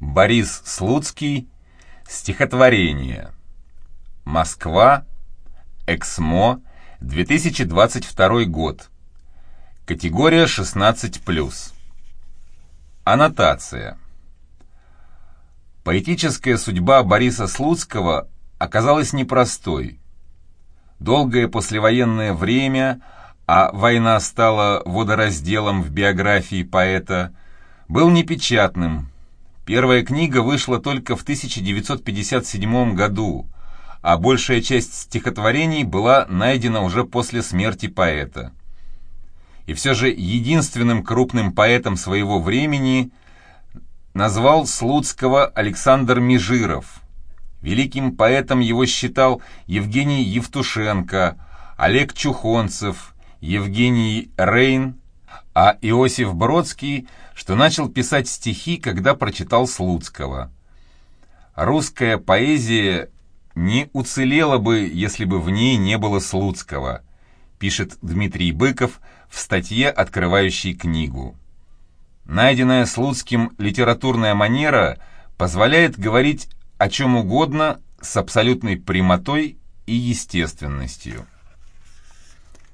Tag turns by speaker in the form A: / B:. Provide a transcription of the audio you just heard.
A: Борис Слуцкий. Стихотворение. Москва. Эксмо. 2022 год. Категория 16+. Аннотация. Поэтическая судьба Бориса Слуцкого оказалась непростой. Долгое послевоенное время, а война стала водоразделом в биографии поэта, был непечатным. Первая книга вышла только в 1957 году, а большая часть стихотворений была найдена уже после смерти поэта. И все же единственным крупным поэтом своего времени назвал Слуцкого Александр Межиров. Великим поэтом его считал Евгений Евтушенко, Олег Чухонцев, Евгений Рейн, а Иосиф Бродский, что начал писать стихи, когда прочитал Слуцкого. Русская поэзия не уцелела бы, если бы в ней не было Слуцкого, пишет Дмитрий Быков в статье, открывающей книгу. Найденная Слуцким литературная манера позволяет говорить о чем угодно с абсолютной прямотой и естественностью.